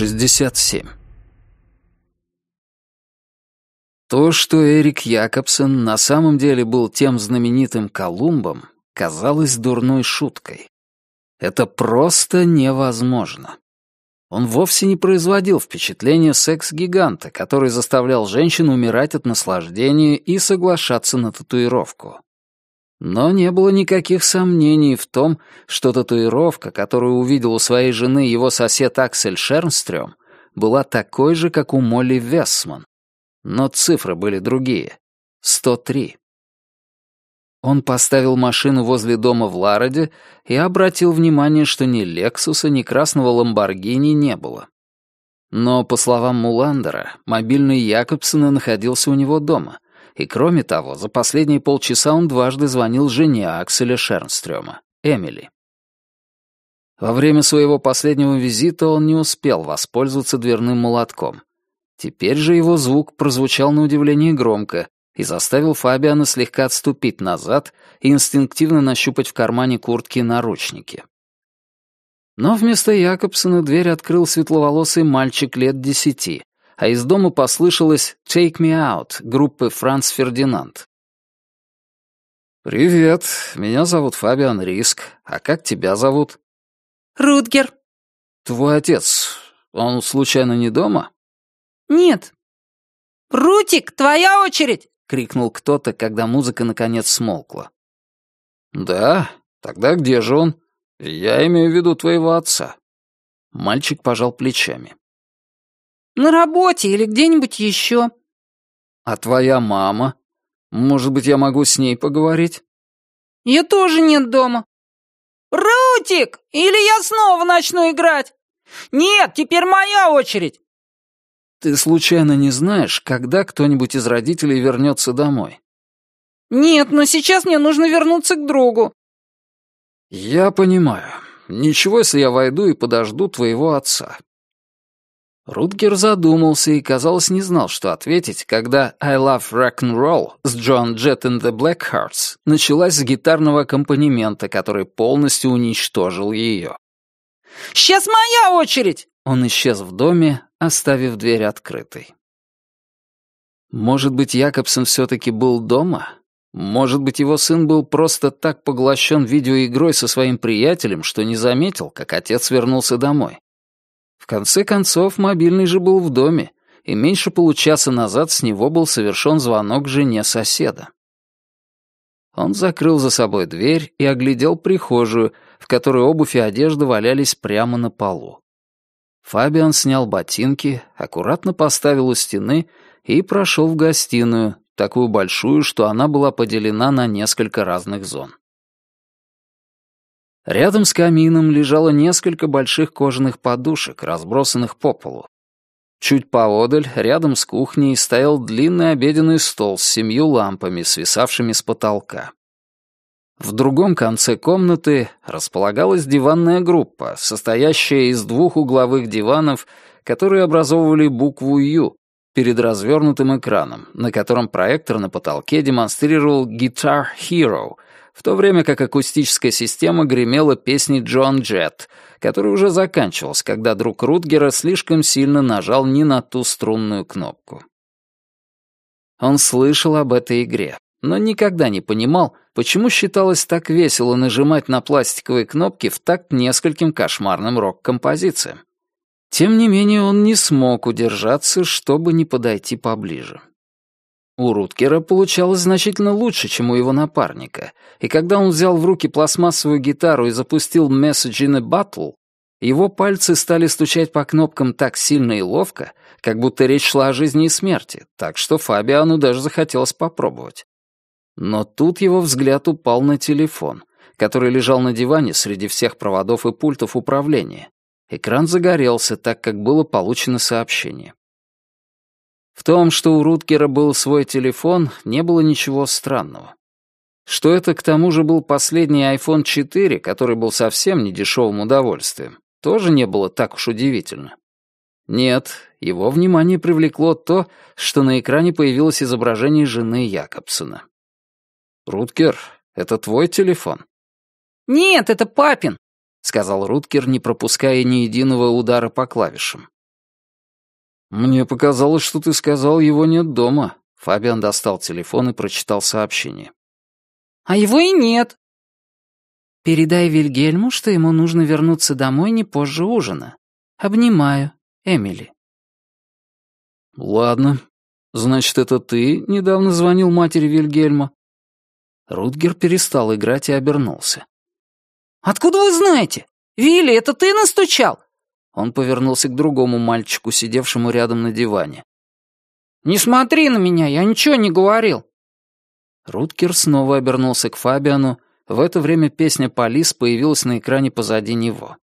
67. То, что Эрик Якобсон на самом деле был тем знаменитым Колумбом, казалось дурной шуткой. Это просто невозможно. Он вовсе не производил впечатления секс-гиганта, который заставлял женщин умирать от наслаждения и соглашаться на татуировку. Но не было никаких сомнений в том, что татуировка, которую увидел у своей жены его сосед Аксель Шернстрём, была такой же, как у Молли Вессман. Но цифры были другие. 103. Он поставил машину возле дома в Лароде и обратил внимание, что ни Лексуса, ни красного Ламборгини не было. Но, по словам Муландера, мобильный Якобсона находился у него дома — и кроме того, за последние полчаса он дважды звонил жене Акселя Шернстрёма, Эмили. Во время своего последнего визита он не успел воспользоваться дверным молотком. Теперь же его звук прозвучал на удивление громко и заставил Фабиана слегка отступить назад и инстинктивно нащупать в кармане куртки наручники. Но вместо Якобсона дверь открыл светловолосый мальчик лет десяти, а из дома послышалось «Take me out» группы «Франц Фердинанд». «Привет, меня зовут Фабиан Риск. А как тебя зовут?» «Рутгер». «Твой отец, он случайно не дома?» «Нет». «Рутик, твоя очередь!» — крикнул кто-то, когда музыка наконец смолкла. «Да? Тогда где же он? Я имею в виду твоего отца». Мальчик пожал плечами. На работе или где-нибудь еще». «А твоя мама? Может быть, я могу с ней поговорить?» «Ее тоже нет дома». «Рутик! Или я снова начну играть?» «Нет, теперь моя очередь!» «Ты случайно не знаешь, когда кто-нибудь из родителей вернется домой?» «Нет, но сейчас мне нужно вернуться к другу». «Я понимаю. Ничего, если я войду и подожду твоего отца. Рутгер задумался и, казалось, не знал, что ответить, когда «I Love Rock'n'Roll» с Джон Джет and the Blackhearts началась с гитарного аккомпанемента, который полностью уничтожил ее. «Сейчас моя очередь!» Он исчез в доме, оставив дверь открытой. Может быть, Якобсон все-таки был дома? Может быть, его сын был просто так поглощен видеоигрой со своим приятелем, что не заметил, как отец вернулся домой? В конце концов, мобильный же был в доме, и меньше получаса назад с него был совершен звонок жене соседа. Он закрыл за собой дверь и оглядел прихожую, в которой обувь и одежда валялись прямо на полу. Фабиан снял ботинки, аккуратно поставил у стены и прошел в гостиную, такую большую, что она была поделена на несколько разных зон. Рядом с камином лежало несколько больших кожаных подушек, разбросанных по полу. Чуть поодаль, рядом с кухней, стоял длинный обеденный стол с семью лампами, свисавшими с потолка. В другом конце комнаты располагалась диванная группа, состоящая из двух угловых диванов, которые образовывали букву «Ю» перед развернутым экраном, на котором проектор на потолке демонстрировал «Guitar Hero», в то время как акустическая система гремела песней Джон Джет, который уже заканчивался, когда друг Рутгера слишком сильно нажал не на ту струнную кнопку. Он слышал об этой игре, но никогда не понимал, почему считалось так весело нажимать на пластиковые кнопки в такт нескольким кошмарным рок-композициям. Тем не менее, он не смог удержаться, чтобы не подойти поближе. У Руткера получалось значительно лучше, чем у его напарника, и когда он взял в руки пластмассовую гитару и запустил «Message in a Battle», его пальцы стали стучать по кнопкам так сильно и ловко, как будто речь шла о жизни и смерти, так что Фабиану даже захотелось попробовать. Но тут его взгляд упал на телефон, который лежал на диване среди всех проводов и пультов управления. Экран загорелся, так как было получено сообщение. В том, что у Руткера был свой телефон, не было ничего странного. Что это к тому же был последний iPhone 4, который был совсем не дешевым удовольствием, тоже не было так уж удивительно. Нет, его внимание привлекло то, что на экране появилось изображение жены Якобсона. «Руткер, это твой телефон?» «Нет, это папин», — сказал Руткер, не пропуская ни единого удара по клавишам. «Мне показалось, что ты сказал, его нет дома». Фабиан достал телефон и прочитал сообщение. «А его и нет». «Передай Вильгельму, что ему нужно вернуться домой не позже ужина. Обнимаю, Эмили». «Ладно. Значит, это ты недавно звонил матери Вильгельма?» Рутгер перестал играть и обернулся. «Откуда вы знаете? Вилли, это ты настучал?» Он повернулся к другому мальчику, сидевшему рядом на диване. «Не смотри на меня, я ничего не говорил». Руткер снова обернулся к Фабиану. В это время песня «Полис» появилась на экране позади него.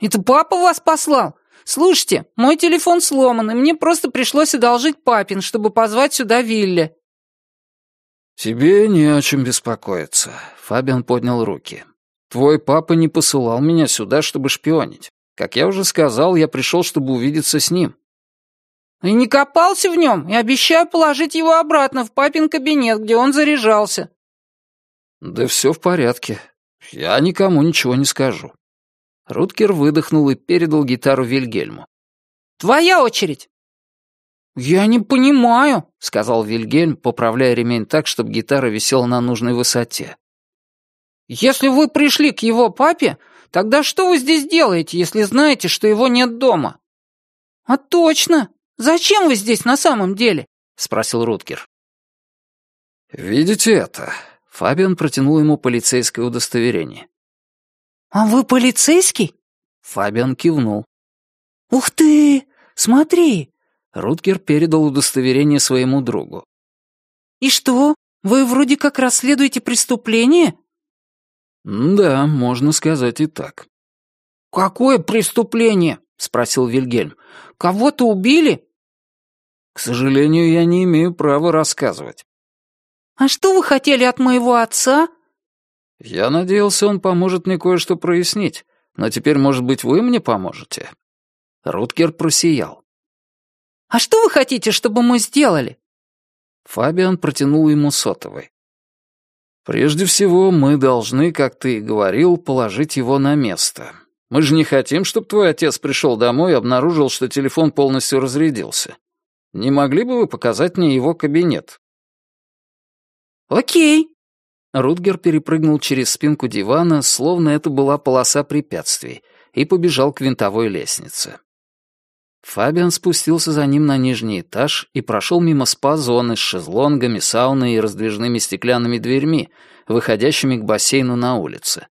«Это папа вас послал? Слушайте, мой телефон сломан, и мне просто пришлось одолжить папин, чтобы позвать сюда Вилли». «Тебе не о чем беспокоиться», — Фабиан поднял руки. «Твой папа не посылал меня сюда, чтобы шпионить. Как я уже сказал, я пришел, чтобы увидеться с ним». «И не копался в нем, и обещаю положить его обратно в папин кабинет, где он заряжался». «Да все в порядке. Я никому ничего не скажу». Руткер выдохнул и передал гитару Вильгельму. «Твоя очередь!» «Я не понимаю», — сказал Вильгельм, поправляя ремень так, чтобы гитара висела на нужной высоте. «Если вы пришли к его папе, тогда что вы здесь делаете, если знаете, что его нет дома?» «А точно! Зачем вы здесь на самом деле?» — спросил Руткер. «Видите это?» — Фабиан протянул ему полицейское удостоверение. «А вы полицейский?» Фабиан кивнул. «Ух ты! Смотри, Руткер передал удостоверение своему другу. «И что? Вы вроде как расследуете преступление?» «Да, можно сказать и так». «Какое преступление?» — спросил Вильгельм. «Кого-то убили?» «К сожалению, я не имею права рассказывать». «А что вы хотели от моего отца?» «Я надеялся, он поможет мне кое-что прояснить, но теперь, может быть, вы мне поможете?» Руткер просиял. «А что вы хотите, чтобы мы сделали?» Фабиан протянул ему сотовый. «Прежде всего, мы должны, как ты и говорил, положить его на место. Мы же не хотим, чтобы твой отец пришел домой и обнаружил, что телефон полностью разрядился. Не могли бы вы показать мне его кабинет?» «Окей». Рутгер перепрыгнул через спинку дивана, словно это была полоса препятствий, и побежал к винтовой лестнице. Фабиан спустился за ним на нижний этаж и прошел мимо спа-зоны с шезлонгами, сауной и раздвижными стеклянными дверьми, выходящими к бассейну на улице.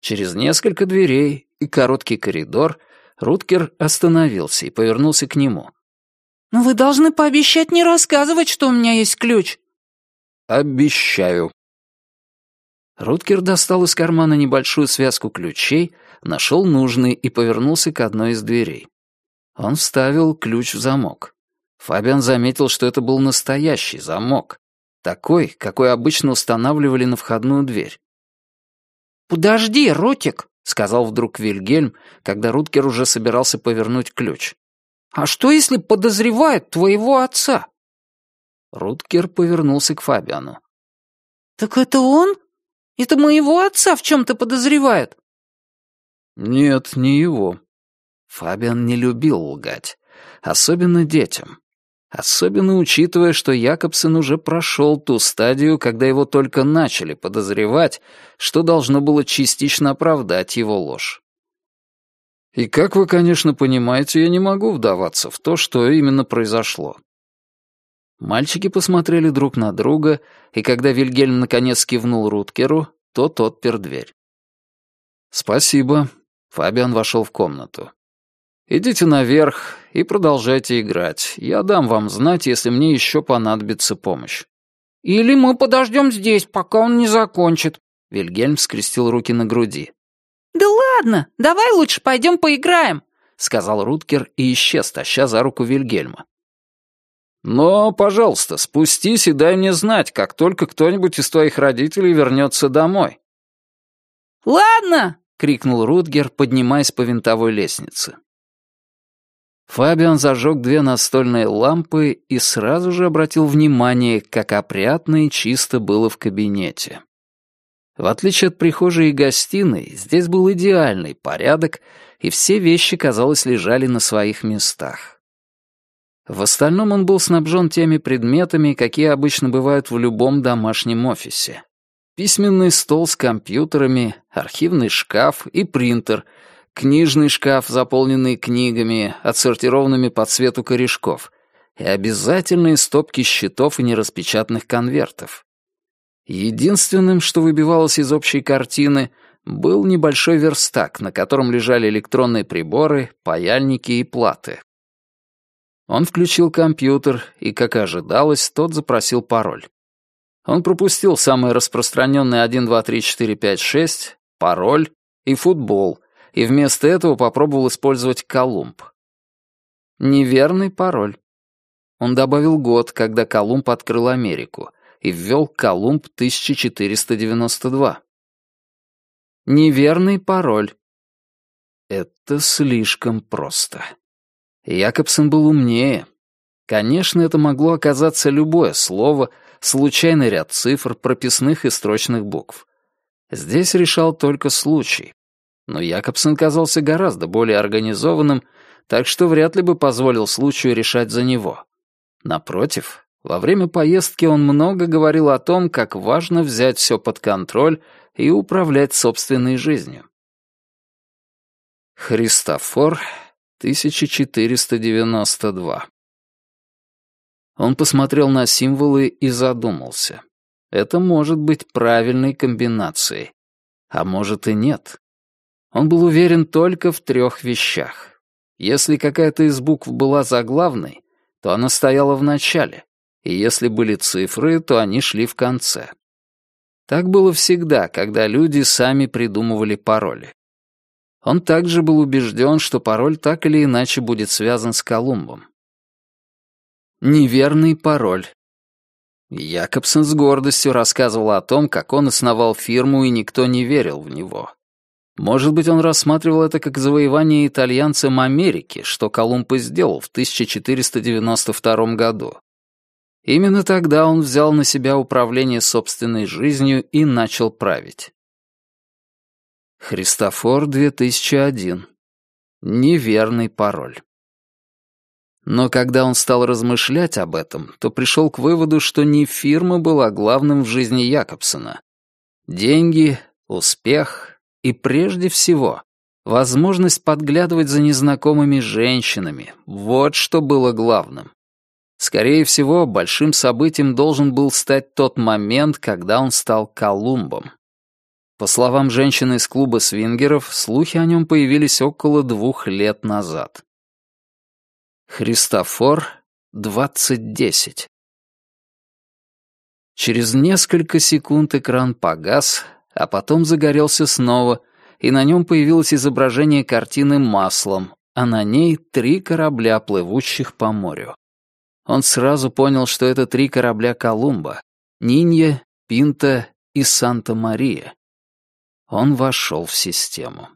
Через несколько дверей и короткий коридор Руткер остановился и повернулся к нему. «Но вы должны пообещать не рассказывать, что у меня есть ключ». «Обещаю». Руткер достал из кармана небольшую связку ключей, нашел нужный и повернулся к одной из дверей. Он вставил ключ в замок. Фабиан заметил, что это был настоящий замок. Такой, какой обычно устанавливали на входную дверь. «Подожди, Ротик», — сказал вдруг Вильгельм, когда Руткер уже собирался повернуть ключ. «А что, если подозревают твоего отца?» Руткер повернулся к Фабиану. «Так это он? Это моего отца в чем-то подозревают?» «Нет, не его. Фабиан не любил лгать, особенно детям. Особенно учитывая, что Якобсен уже прошел ту стадию, когда его только начали подозревать, что должно было частично оправдать его ложь. И как вы, конечно, понимаете, я не могу вдаваться в то, что именно произошло. Мальчики посмотрели друг на друга, и когда Вильгельм наконец кивнул Руткеру, то тот пер дверь. «Спасибо». Фабиан вошел в комнату. Идите наверх и продолжайте играть. Я дам вам знать, если мне еще понадобится помощь». «Или мы подождем здесь, пока он не закончит», — Вильгельм скрестил руки на груди. «Да ладно, давай лучше пойдем поиграем», — сказал Руткер и исчез, таща за руку Вильгельма. «Но, пожалуйста, спустись и дай мне знать, как только кто-нибудь из твоих родителей вернется домой». «Ладно!» — крикнул Рутгер, поднимаясь по винтовой лестнице. Фабиан зажег две настольные лампы и сразу же обратил внимание, как опрятно и чисто было в кабинете. В отличие от прихожей и гостиной, здесь был идеальный порядок, и все вещи, казалось, лежали на своих местах. В остальном он был снабжен теми предметами, какие обычно бывают в любом домашнем офисе. Письменный стол с компьютерами, архивный шкаф и принтер, книжный шкаф, заполненный книгами, отсортированными по цвету корешков, и обязательные стопки счетов и нераспечатанных конвертов. Единственным, что выбивалось из общей картины, был небольшой верстак, на котором лежали электронные приборы, паяльники и платы. Он включил компьютер, и, как и ожидалось, тот запросил пароль. Он пропустил самые распространенные 1, 2, 3, 4, 5, 6, пароль и футбол, и вместо этого попробовал использовать Колумб. Неверный пароль. Он добавил год, когда Колумб открыл Америку, и ввел Колумб 1492. Неверный пароль. Это слишком просто. Якобсон был умнее. Конечно, это могло оказаться любое слово, случайный ряд цифр, прописных и строчных букв. Здесь решал только случай. Но Якобсон казался гораздо более организованным, так что вряд ли бы позволил случаю решать за него. Напротив, во время поездки он много говорил о том, как важно взять все под контроль и управлять собственной жизнью. Христофор 1492. Он посмотрел на символы и задумался. Это может быть правильной комбинацией. А может и нет. Он был уверен только в трех вещах. Если какая-то из букв была заглавной, то она стояла в начале, и если были цифры, то они шли в конце. Так было всегда, когда люди сами придумывали пароли. Он также был убежден, что пароль так или иначе будет связан с Колумбом. Неверный пароль. Якобсон с гордостью рассказывал о том, как он основал фирму, и никто не верил в него. Может быть, он рассматривал это как завоевание итальянцем Америки, что Колумб и сделал в 1492 году. Именно тогда он взял на себя управление собственной жизнью и начал править. Христофор 2001. Неверный пароль. Но когда он стал размышлять об этом, то пришел к выводу, что не фирма была главным в жизни Якобсона. Деньги, успех и прежде всего возможность подглядывать за незнакомыми женщинами — вот что было главным. Скорее всего, большим событием должен был стать тот момент, когда он стал Колумбом. По словам женщины из клуба свингеров, слухи о нем появились около двух лет назад. Христофор 2010 Через несколько секунд экран погас, а потом загорелся снова, и на нем появилось изображение картины маслом, а на ней три корабля, плывущих по морю. Он сразу понял, что это три корабля Колумба — Нинья, Пинта и Санта-Мария. Он вошел в систему.